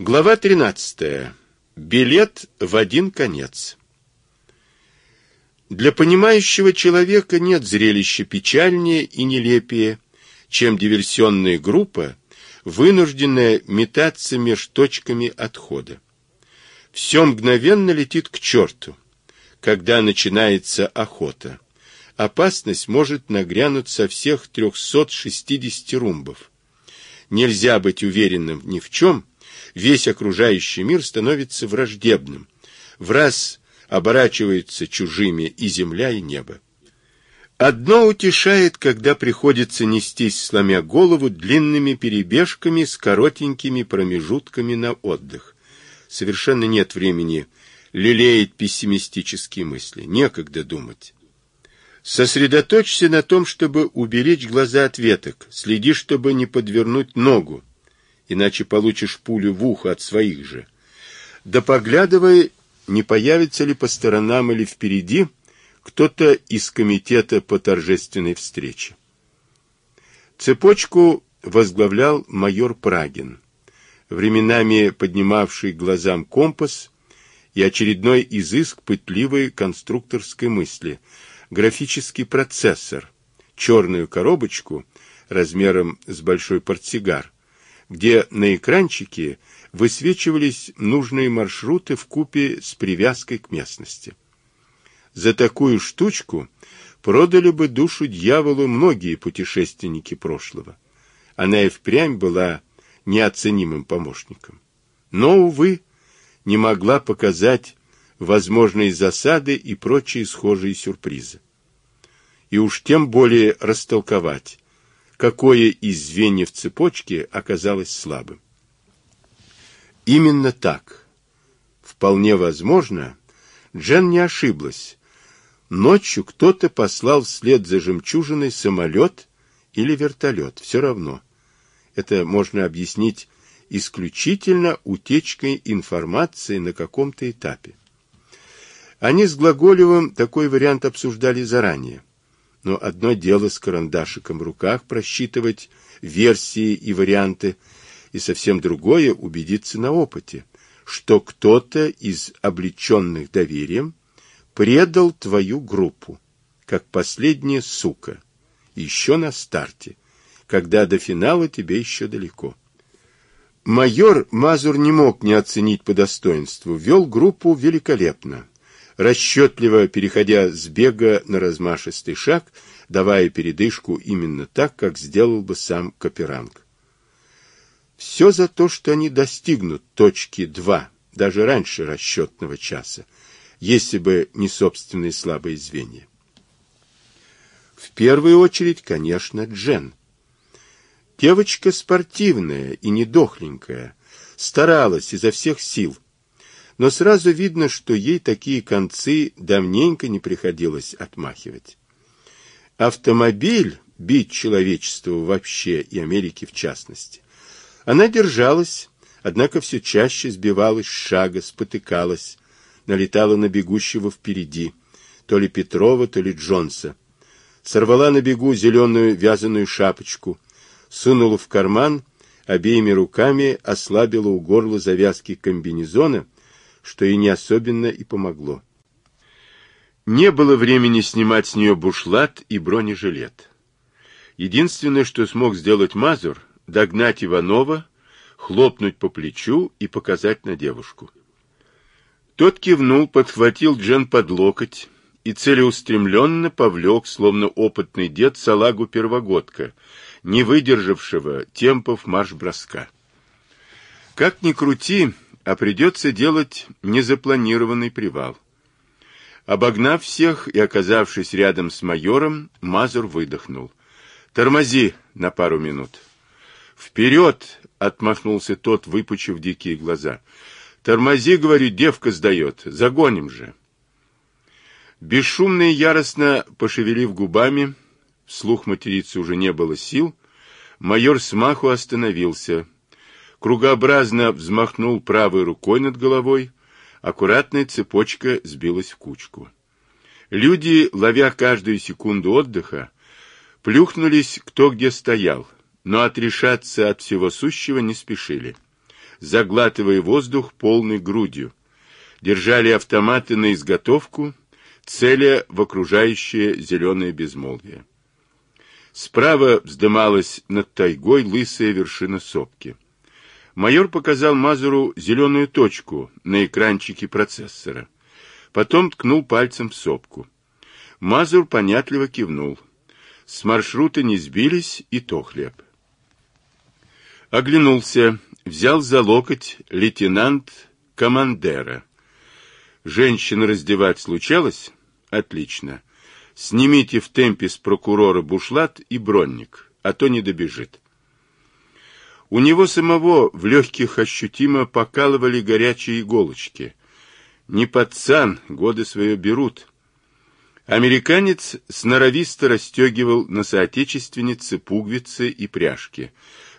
Глава 13. Билет в один конец. Для понимающего человека нет зрелища печальнее и нелепее, чем диверсионная группа, вынужденная метаться меж точками отхода. Все мгновенно летит к черту. Когда начинается охота, опасность может нагрянуть со всех 360 румбов. Нельзя быть уверенным ни в чем, весь окружающий мир становится враждебным, в раз оборачиваются чужими и земля, и небо. Одно утешает, когда приходится нестись, сломя голову, длинными перебежками с коротенькими промежутками на отдых. Совершенно нет времени лелеять пессимистические мысли, некогда думать. Сосредоточься на том, чтобы уберечь глаза от веток, следи, чтобы не подвернуть ногу, иначе получишь пулю в ухо от своих же. Да поглядывай, не появится ли по сторонам или впереди кто-то из комитета по торжественной встрече. Цепочку возглавлял майор Прагин, временами поднимавший глазам компас и очередной изыск пытливой конструкторской мысли, графический процессор, черную коробочку размером с большой портсигар, где на экранчике высвечивались нужные маршруты в купе с привязкой к местности. За такую штучку продали бы душу дьяволу многие путешественники прошлого. Она и впрямь была неоценимым помощником. Но, увы, не могла показать возможные засады и прочие схожие сюрпризы. И уж тем более растолковать, какое из звеньев цепочки оказалось слабым. Именно так. Вполне возможно, Джен не ошиблась. Ночью кто-то послал вслед за жемчужиной самолет или вертолет, все равно. Это можно объяснить исключительно утечкой информации на каком-то этапе. Они с Глаголевым такой вариант обсуждали заранее. Но одно дело с карандашиком в руках просчитывать версии и варианты, и совсем другое убедиться на опыте, что кто-то из облеченных доверием предал твою группу, как последняя сука, еще на старте, когда до финала тебе еще далеко. Майор Мазур не мог не оценить по достоинству, вел группу великолепно, расчетливо переходя с бега на размашистый шаг, давая передышку именно так, как сделал бы сам Каперанг. Все за то, что они достигнут точки 2, даже раньше расчетного часа, если бы не собственные слабые звенья. В первую очередь, конечно, Джен. Девочка спортивная и недохленькая, старалась изо всех сил, но сразу видно, что ей такие концы давненько не приходилось отмахивать. Автомобиль бить человечество вообще и Америки в частности. Она держалась, однако все чаще сбивалась с шага, спотыкалась, налетала на бегущего впереди, то ли Петрова, то ли Джонса. Сорвала на бегу зеленую вязаную шапочку, сунула в карман, обеими руками ослабила у горла завязки комбинезона, что и не особенно и помогло. Не было времени снимать с нее бушлат и бронежилет. Единственное, что смог сделать Мазур, догнать Иванова, хлопнуть по плечу и показать на девушку. Тот кивнул, подхватил Джен под локоть и целеустремленно повлек, словно опытный дед, салагу первогодка, не выдержавшего темпов марш-броска. Как ни крути, а придется делать незапланированный привал. Обогнав всех и оказавшись рядом с майором, Мазур выдохнул. «Тормози на пару минут». «Вперед!» — отмахнулся тот, выпучив дикие глаза. «Тормози, — говорю, — девка сдает. Загоним же». Бесшумно и яростно пошевелив губами, вслух материться уже не было сил, майор смаху остановился, кругообразно взмахнул правой рукой над головой, аккуратная цепочка сбилась в кучку. Люди, ловя каждую секунду отдыха, плюхнулись кто где стоял, но отрешаться от всего сущего не спешили. заглатывая воздух полной грудью. Держали автоматы на изготовку, целя в окружающее зеленое безмолвие. Справа вздымалась над тайгой лысая вершина сопки. Майор показал Мазуру зеленую точку на экранчике процессора. Потом ткнул пальцем в сопку. Мазур понятливо кивнул. С маршрута не сбились, и то хлеб. Оглянулся, взял за локоть лейтенант Командера. Женщина раздевать случалось? Отлично. Снимите в темпе с прокурора бушлат и бронник, а то не добежит. У него самого в легких ощутимо покалывали горячие иголочки. Не пацан, годы свое берут. Американец сноровисто расстегивал на соотечественнице пуговицы и пряжки,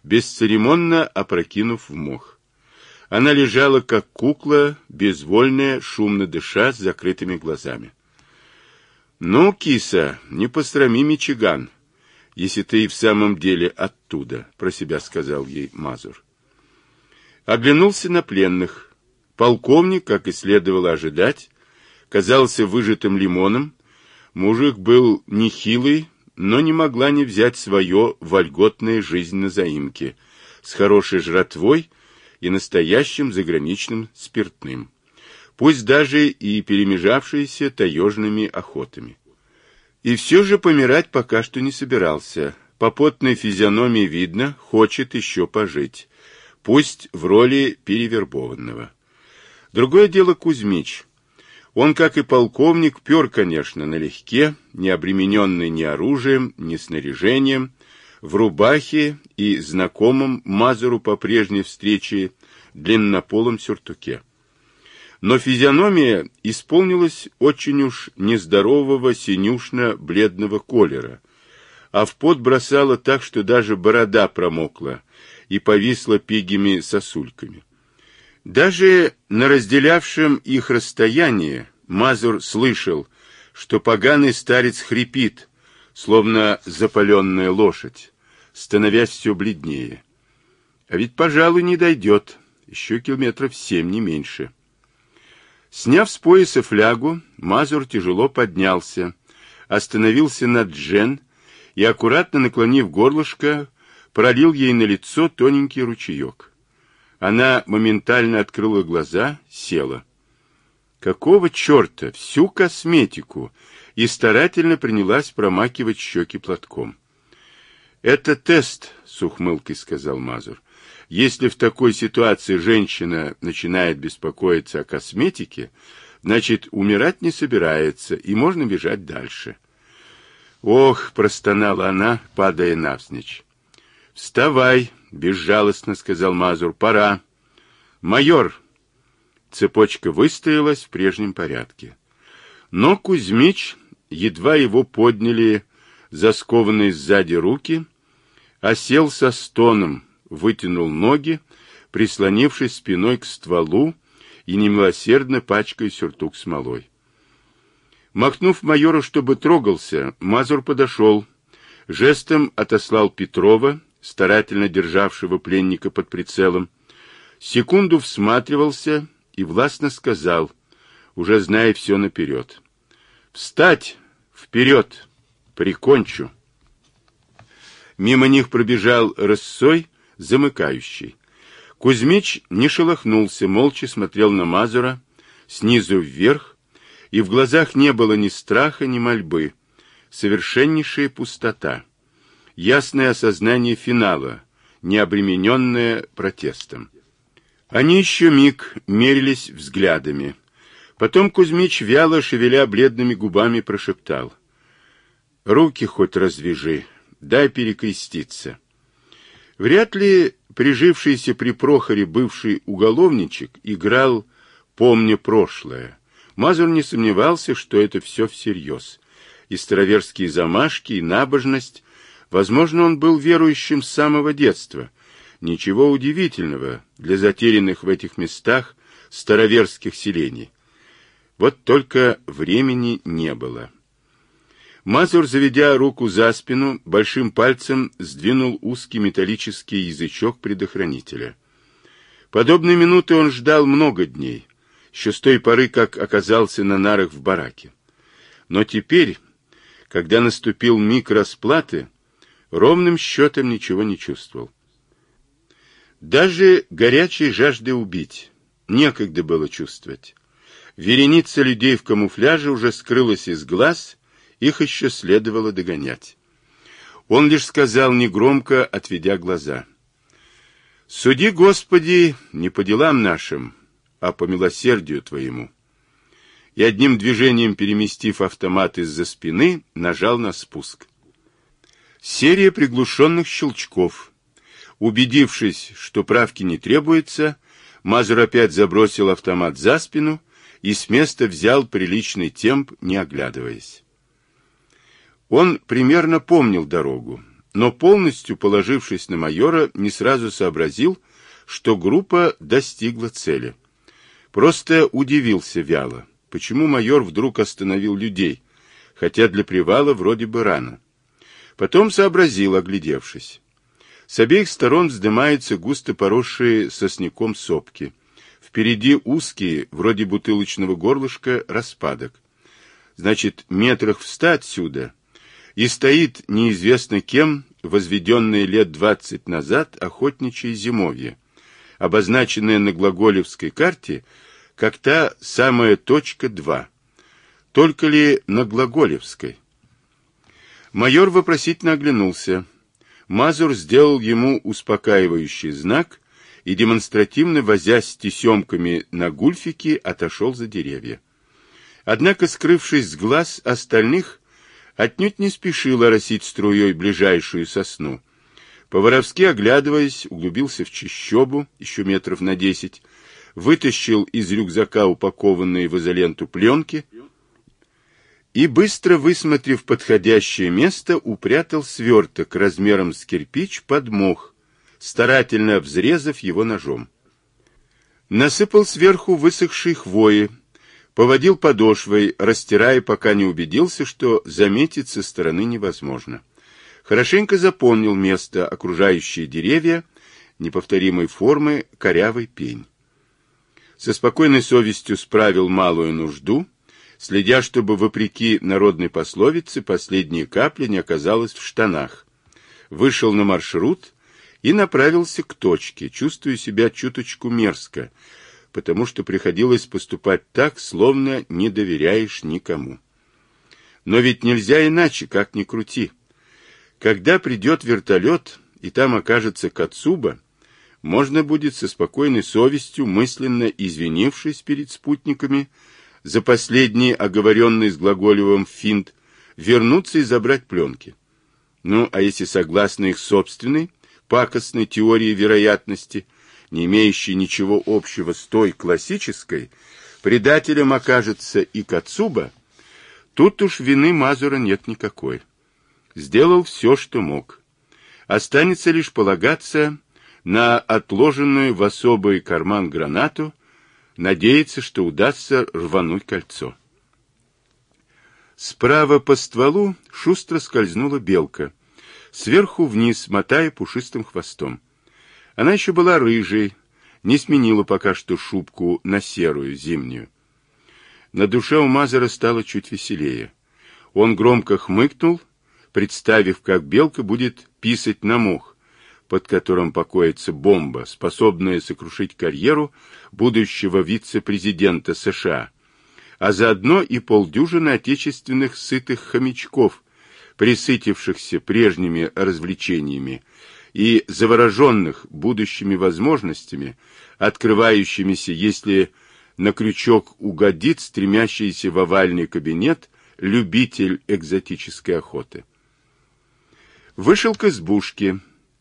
бесцеремонно опрокинув в мох. Она лежала, как кукла, безвольная, шумно дыша, с закрытыми глазами. — Ну, киса, не посрами Мичиган, если ты и в самом деле оттуда, — про себя сказал ей Мазур. Оглянулся на пленных. Полковник, как и следовало ожидать, казался выжатым лимоном. Мужик был нехилый, но не могла не взять свое вольготная жизнь на заимке, с хорошей жратвой и настоящим заграничным спиртным, пусть даже и перемежавшиеся таежными охотами. И все же помирать пока что не собирался. По потной физиономии видно, хочет еще пожить. Пусть в роли перевербованного. Другое дело Кузьмич. Он, как и полковник, пер, конечно, налегке, не обремененный ни оружием, ни снаряжением, в рубахе и знакомом Мазуру по прежней встрече длиннополом сюртуке но физиономия исполнилась очень уж нездорового синюшно-бледного колера, а в пот бросала так, что даже борода промокла и повисла пигими сосульками. Даже на разделявшем их расстоянии Мазур слышал, что поганый старец хрипит, словно запаленная лошадь, становясь все бледнее. А ведь, пожалуй, не дойдет, еще километров семь, не меньше. Сняв с пояса флягу, Мазур тяжело поднялся, остановился над Джен и, аккуратно наклонив горлышко, пролил ей на лицо тоненький ручеек. Она моментально открыла глаза, села. Какого черта? Всю косметику! И старательно принялась промакивать щеки платком. «Это тест», — с ухмылкой сказал Мазур. Если в такой ситуации женщина начинает беспокоиться о косметике, значит, умирать не собирается, и можно бежать дальше. «Ох!» — простонала она, падая навзничь. «Вставай!» — безжалостно сказал Мазур. «Пора!» «Майор!» Цепочка выстоялась в прежнем порядке. Но Кузьмич, едва его подняли заскованные сзади руки, осел со стоном, вытянул ноги, прислонившись спиной к стволу и немилосердно пачкая сюртук смолой. Махнув майору, чтобы трогался, Мазур подошел, жестом отослал Петрова, старательно державшего пленника под прицелом, секунду всматривался и властно сказал, уже зная все наперед. «Встать! Вперед! Прикончу!» Мимо них пробежал рассой, замыкающий. Кузьмич не шелохнулся, молча смотрел на Мазура снизу вверх, и в глазах не было ни страха, ни мольбы, совершеннейшая пустота, ясное осознание финала, не обремененное протестом. Они еще миг мерились взглядами. Потом Кузьмич, вяло шевеля бледными губами, прошептал. «Руки хоть развяжи, дай перекреститься». Вряд ли прижившийся при Прохоре бывший уголовничек играл «помня прошлое». Мазур не сомневался, что это все всерьез. И староверские замашки, и набожность. Возможно, он был верующим с самого детства. Ничего удивительного для затерянных в этих местах староверских селений. Вот только времени не было. Мазур, заведя руку за спину, большим пальцем сдвинул узкий металлический язычок предохранителя. Подобной минуты он ждал много дней, еще с той поры, как оказался на нарах в бараке. Но теперь, когда наступил миг расплаты, ровным счетом ничего не чувствовал. Даже горячей жажды убить некогда было чувствовать. Вереница людей в камуфляже уже скрылась из глаз, их еще следовало догонять. Он лишь сказал негромко, отведя глаза. «Суди, Господи, не по делам нашим, а по милосердию Твоему». И одним движением, переместив автомат из-за спины, нажал на спуск. Серия приглушенных щелчков. Убедившись, что правки не требуется, Мазур опять забросил автомат за спину и с места взял приличный темп, не оглядываясь. Он примерно помнил дорогу, но полностью положившись на майора, не сразу сообразил, что группа достигла цели. Просто удивился вяло, почему майор вдруг остановил людей, хотя для привала вроде бы рано. Потом сообразил, оглядевшись. С обеих сторон вздымаются густо поросшие сосняком сопки. Впереди узкие, вроде бутылочного горлышка, распадок. Значит, метрах в ста отсюда и стоит неизвестно кем возведенное лет двадцать назад охотничье зимовье, обозначенное на Глаголевской карте как та самая точка 2. Только ли на Глаголевской? Майор вопросительно оглянулся. Мазур сделал ему успокаивающий знак и, демонстративно возясь с тесемками на гульфике, отошел за деревья. Однако, скрывшись с глаз остальных, отнюдь не спешил оросить струей ближайшую сосну. По-воровски оглядываясь, углубился в чащобу, еще метров на десять, вытащил из рюкзака упакованные в изоленту пленки и, быстро высмотрев подходящее место, упрятал сверток размером с кирпич под мох, старательно взрезав его ножом. Насыпал сверху высохшей хвои, Поводил подошвой, растирая, пока не убедился, что заметить со стороны невозможно. Хорошенько запомнил место, окружающие деревья, неповторимой формы корявый пень. Со спокойной совестью справил малую нужду, следя, чтобы, вопреки народной пословице, последняя капля не оказалась в штанах. Вышел на маршрут и направился к точке, чувствуя себя чуточку мерзко, потому что приходилось поступать так, словно не доверяешь никому. Но ведь нельзя иначе, как ни крути. Когда придет вертолет, и там окажется Кацуба, можно будет со спокойной совестью, мысленно извинившись перед спутниками за последний оговоренный с Глаголевым финт, вернуться и забрать пленки. Ну, а если согласно их собственной, пакостной теории вероятности – не имеющей ничего общего с той классической, предателем окажется и Кацуба, тут уж вины Мазура нет никакой. Сделал все, что мог. Останется лишь полагаться на отложенную в особый карман гранату, надеяться, что удастся рвануть кольцо. Справа по стволу шустро скользнула белка, сверху вниз, мотая пушистым хвостом. Она еще была рыжей, не сменила пока что шубку на серую, зимнюю. На душе у Мазера стало чуть веселее. Он громко хмыкнул, представив, как белка будет писать на мох, под которым покоится бомба, способная сокрушить карьеру будущего вице-президента США, а заодно и полдюжины отечественных сытых хомячков, присытившихся прежними развлечениями, и завороженных будущими возможностями, открывающимися, если на крючок угодит стремящийся в овальный кабинет любитель экзотической охоты. Вышел к избушке.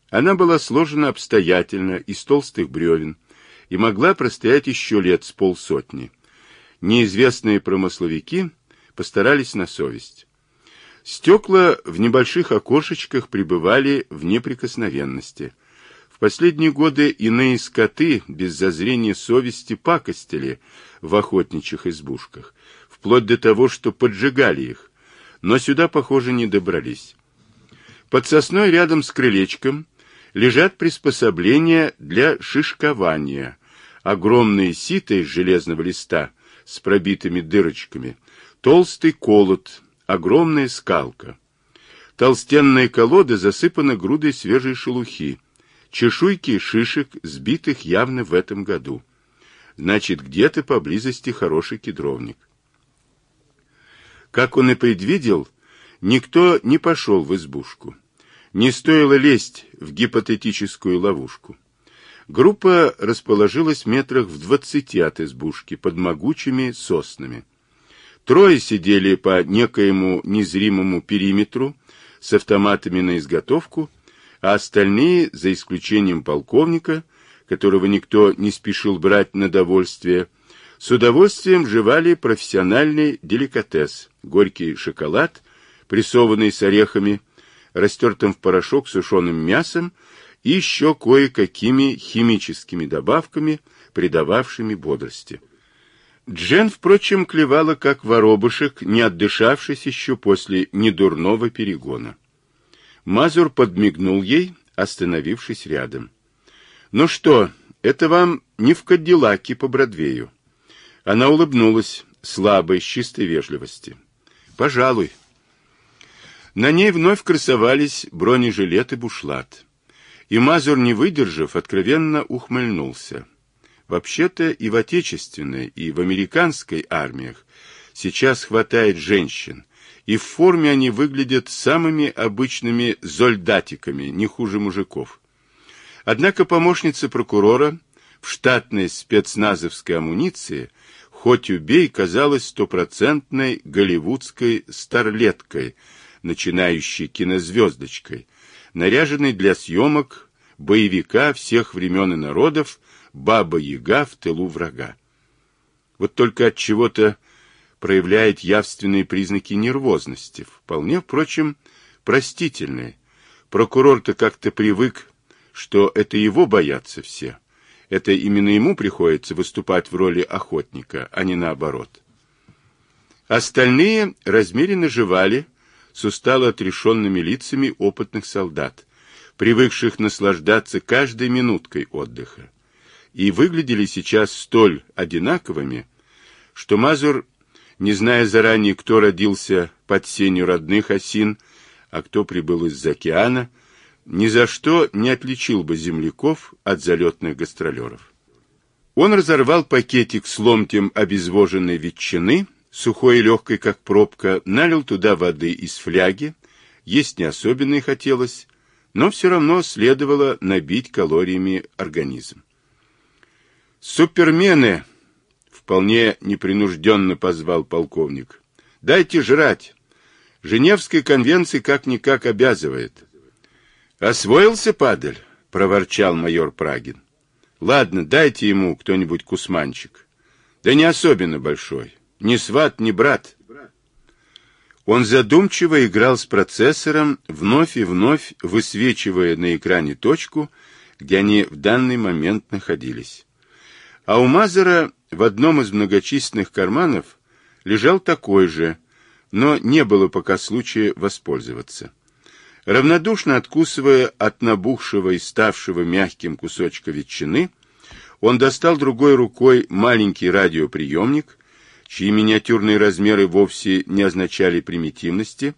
Она была сложена обстоятельно из толстых бревен и могла простоять еще лет с полсотни. Неизвестные промысловики постарались на совесть. Стекла в небольших окошечках пребывали в неприкосновенности. В последние годы иные скоты без зазрения совести пакостили в охотничьих избушках, вплоть до того, что поджигали их, но сюда, похоже, не добрались. Под сосной рядом с крылечком лежат приспособления для шишкования, огромные сито из железного листа с пробитыми дырочками, толстый колод, огромная скалка. Толстенные колоды засыпаны грудой свежей шелухи, чешуйки шишек, сбитых явно в этом году. Значит, где-то поблизости хороший кедровник. Как он и предвидел, никто не пошел в избушку. Не стоило лезть в гипотетическую ловушку. Группа расположилась метрах в двадцати от избушки под могучими соснами. Трое сидели по некоему незримому периметру с автоматами на изготовку, а остальные, за исключением полковника, которого никто не спешил брать на довольствие, с удовольствием жевали профессиональный деликатес – горький шоколад, прессованный с орехами, растертым в порошок сушеным мясом и еще кое-какими химическими добавками, придававшими бодрости. Джен, впрочем, клевала, как воробушек, не отдышавшись еще после недурного перегона. Мазур подмигнул ей, остановившись рядом. — Ну что, это вам не в Кадиллаке по Бродвею. Она улыбнулась, слабой, чистой вежливости. — Пожалуй. На ней вновь красовались бронежилет и бушлат. И Мазур, не выдержав, откровенно ухмыльнулся. Вообще-то и в отечественной, и в американской армиях сейчас хватает женщин, и в форме они выглядят самыми обычными зольдатиками, не хуже мужиков. Однако помощница прокурора в штатной спецназовской амуниции, хоть убей, казалась стопроцентной голливудской старлеткой, начинающей кинозвездочкой, наряженной для съемок боевика всех времен и народов Баба-Яга в тылу врага. Вот только от чего-то проявляет явственные признаки нервозности, вполне, впрочем, простительные. Прокурор-то как-то привык, что это его боятся все. Это именно ему приходится выступать в роли охотника, а не наоборот. Остальные размеренно жевали с устало отрешенными лицами опытных солдат, привыкших наслаждаться каждой минуткой отдыха и выглядели сейчас столь одинаковыми, что Мазур, не зная заранее, кто родился под сенью родных осин, а кто прибыл из-за океана, ни за что не отличил бы земляков от залетных гастролеров. Он разорвал пакетик с ломтем обезвоженной ветчины, сухой и легкой, как пробка, налил туда воды из фляги, есть не особенно и хотелось, но все равно следовало набить калориями организм. «Супермены!» — вполне непринужденно позвал полковник. «Дайте жрать. Женевская конвенция как-никак обязывает». «Освоился, падаль?» — проворчал майор Прагин. «Ладно, дайте ему кто-нибудь кусманчик. Да не особенно большой. Ни сват, ни брат». Он задумчиво играл с процессором, вновь и вновь высвечивая на экране точку, где они в данный момент находились. А у Мазера в одном из многочисленных карманов лежал такой же, но не было пока случая воспользоваться. Равнодушно откусывая от набухшего и ставшего мягким кусочка ветчины, он достал другой рукой маленький радиоприемник, чьи миниатюрные размеры вовсе не означали примитивности,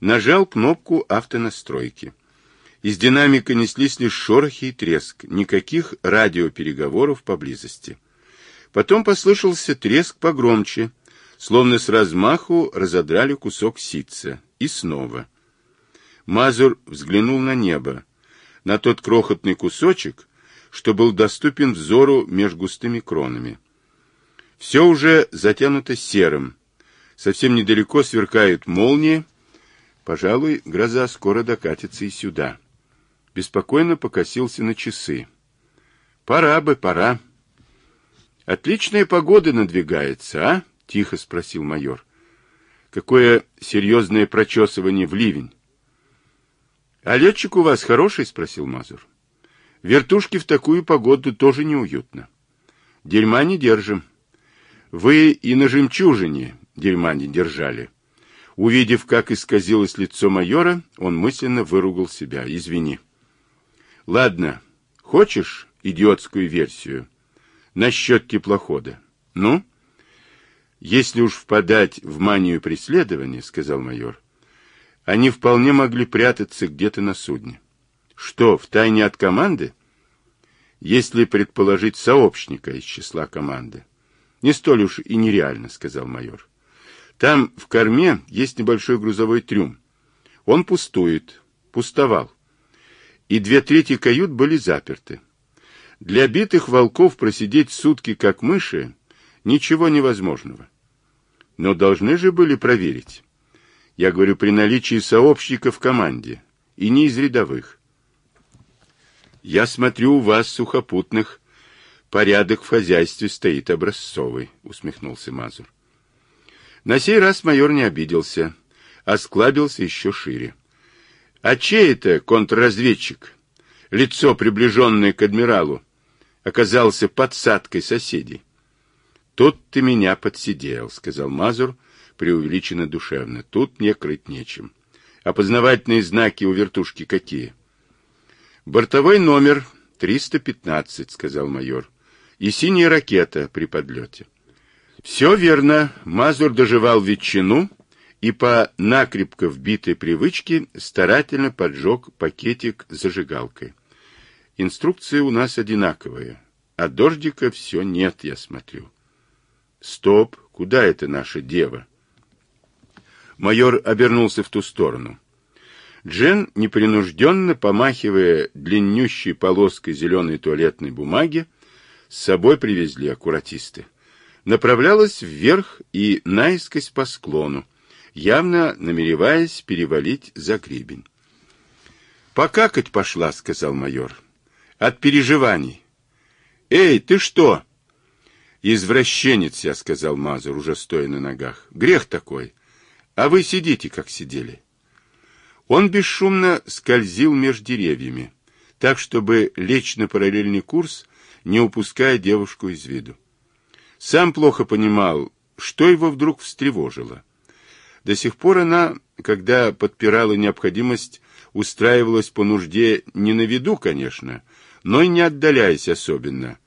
нажал кнопку автонастройки. Из динамика неслись лишь шорохи и треск, никаких радиопереговоров поблизости. Потом послышался треск погромче, словно с размаху разодрали кусок ситца. И снова. Мазур взглянул на небо, на тот крохотный кусочек, что был доступен взору меж густыми кронами. Все уже затянуто серым. Совсем недалеко сверкают молнии. Пожалуй, гроза скоро докатится и сюда беспокойно покосился на часы. Пора бы, пора. Отличная погода надвигается, а? Тихо спросил майор. Какое серьезное прочесывание в ливень. А летчик у вас хороший? Спросил Мазур. Вертушки в такую погоду тоже неуютно. Дерьма не держим. Вы и на жемчужине дерьма не держали. Увидев, как исказилось лицо майора, он мысленно выругал себя. Извини. Ладно, хочешь идиотскую версию? насчет теплохода. Ну? Если уж впадать в манию преследования, сказал майор, они вполне могли прятаться где-то на судне. Что, в тайне от команды? Если предположить сообщника из числа команды. Не столь уж и нереально, сказал майор. Там в корме есть небольшой грузовой трюм. Он пустует, пустовал. И две трети кают были заперты. Для битых волков просидеть сутки как мыши ничего невозможного. Но должны же были проверить. Я говорю при наличии сообщника в команде, и не из рядовых. Я смотрю, у вас, сухопутных, порядок в хозяйстве стоит образцовый, усмехнулся Мазур. На сей раз майор не обиделся, а склабился еще шире. А чей это контрразведчик? Лицо, приближенное к адмиралу, оказался подсадкой соседей. Тут ты меня подсидел, сказал Мазур, преувеличенно душевно. Тут мне крыть нечем. Опознавательные знаки у вертушки какие? Бортовой номер 315, сказал майор. И синяя ракета при подлете. Все верно. Мазур доживал ветчину и по накрепко вбитой привычке старательно поджег пакетик зажигалкой. Инструкции у нас одинаковые, а дождика все нет, я смотрю. Стоп, куда это наша дева? Майор обернулся в ту сторону. Джен, непринужденно помахивая длиннющей полоской зеленой туалетной бумаги, с собой привезли аккуратисты. Направлялась вверх и наискось по склону, явно намереваясь перевалить за гребень. «Покакать пошла», — сказал майор. «От переживаний». «Эй, ты что?» «Извращенец я», — сказал Мазур, уже стоя на ногах. «Грех такой. А вы сидите, как сидели». Он бесшумно скользил между деревьями, так, чтобы лечь на параллельный курс, не упуская девушку из виду. Сам плохо понимал, что его вдруг встревожило. До сих пор она, когда подпирала необходимость, устраивалась по нужде не на виду, конечно, но и не отдаляясь особенно.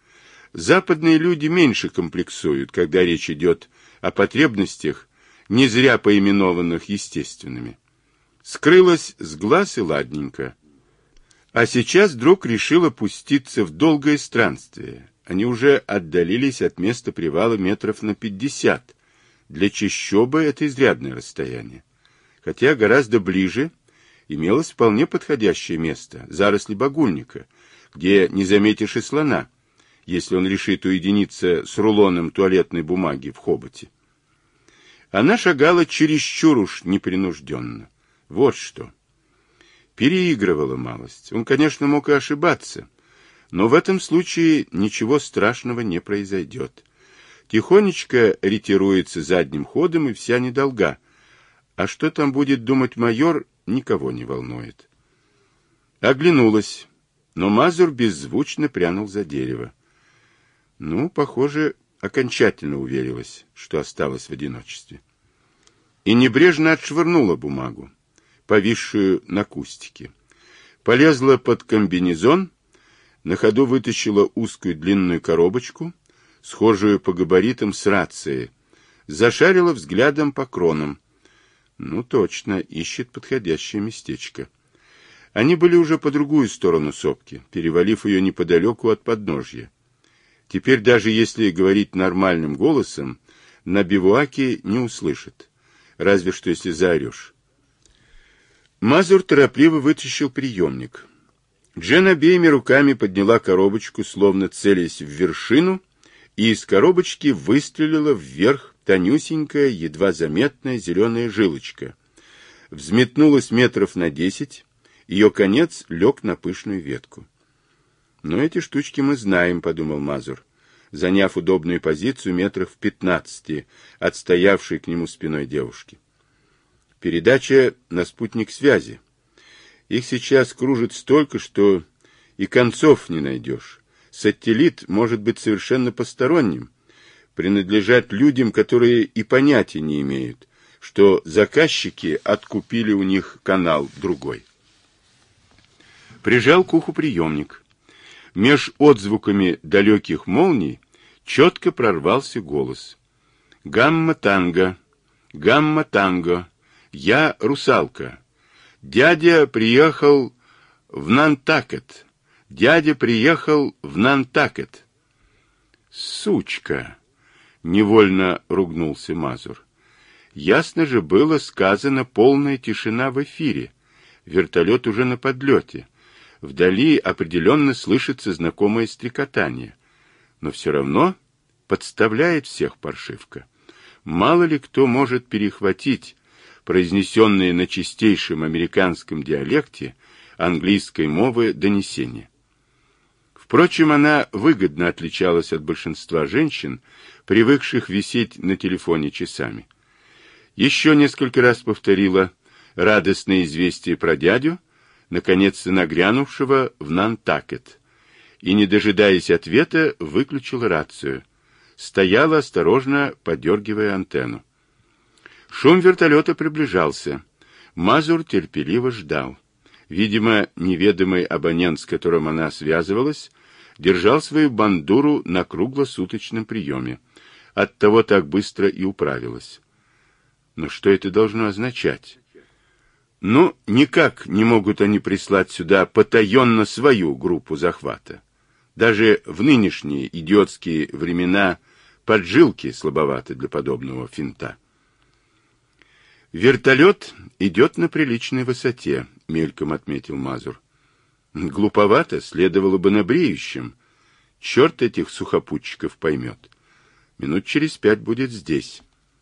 Западные люди меньше комплексуют, когда речь идет о потребностях, не зря поименованных естественными. Скрылась с глаз и ладненько. А сейчас вдруг решила пуститься в долгое странствие. Они уже отдалились от места привала метров на пятьдесят, для Чищобы это изрядное расстояние. Хотя гораздо ближе имелось вполне подходящее место, заросли багульника, где не заметишь и слона, если он решит уединиться с рулоном туалетной бумаги в хоботе. Она шагала чересчур уж непринужденно. Вот что. Переигрывала малость. Он, конечно, мог и ошибаться, но в этом случае ничего страшного не произойдет. Тихонечко ретируется задним ходом, и вся недолга. А что там будет думать майор, никого не волнует. Оглянулась, но Мазур беззвучно прянул за дерево. Ну, похоже, окончательно уверилась, что осталась в одиночестве. И небрежно отшвырнула бумагу, повисшую на кустике. Полезла под комбинезон, на ходу вытащила узкую длинную коробочку — схожую по габаритам с рацией, зашарила взглядом по кронам. Ну, точно, ищет подходящее местечко. Они были уже по другую сторону сопки, перевалив ее неподалеку от подножья. Теперь даже если говорить нормальным голосом, на бивуаке не услышит, разве что если заорешь. Мазур торопливо вытащил приемник. Джен обеими руками подняла коробочку, словно целясь в вершину, и из коробочки выстрелила вверх тонюсенькая, едва заметная зеленая жилочка. Взметнулась метров на десять, ее конец лег на пышную ветку. «Но эти штучки мы знаем», — подумал Мазур, заняв удобную позицию метров в пятнадцати от стоявшей к нему спиной девушки. Передача на спутник связи. Их сейчас кружит столько, что и концов не найдешь. Сателлит может быть совершенно посторонним, принадлежать людям, которые и понятия не имеют, что заказчики откупили у них канал другой. Прижал к уху приемник. Меж отзвуками далеких молний четко прорвался голос. «Гамма-танго! Гамма-танго! Я русалка! Дядя приехал в Нантакет! Дядя приехал в Нантакет!» «Сучка!» — невольно ругнулся Мазур. Ясно же было сказано полная тишина в эфире. Вертолет уже на подлете. Вдали определенно слышится знакомое стрекотание. Но все равно подставляет всех паршивка. Мало ли кто может перехватить произнесенные на чистейшем американском диалекте английской мовы донесения. Впрочем, она выгодно отличалась от большинства женщин, привыкших висеть на телефоне часами. Еще несколько раз повторила радостное известие про дядю, наконец-то нагрянувшего в Нантакет, и, не дожидаясь ответа, выключила рацию. Стояла, осторожно подергивая антенну. Шум вертолета приближался. Мазур терпеливо ждал. Видимо, неведомый абонент, с которым она связывалась, держал свою бандуру на круглосуточном приеме. Оттого так быстро и управилась. Но что это должно означать? Ну, никак не могут они прислать сюда потаенно свою группу захвата. Даже в нынешние идиотские времена поджилки слабоваты для подобного финта. Вертолет идет на приличной высоте, мельком отметил Мазур. Глуповато, следовало бы на бреющем. Черт этих сухопутчиков поймет. Минут через пять будет здесь.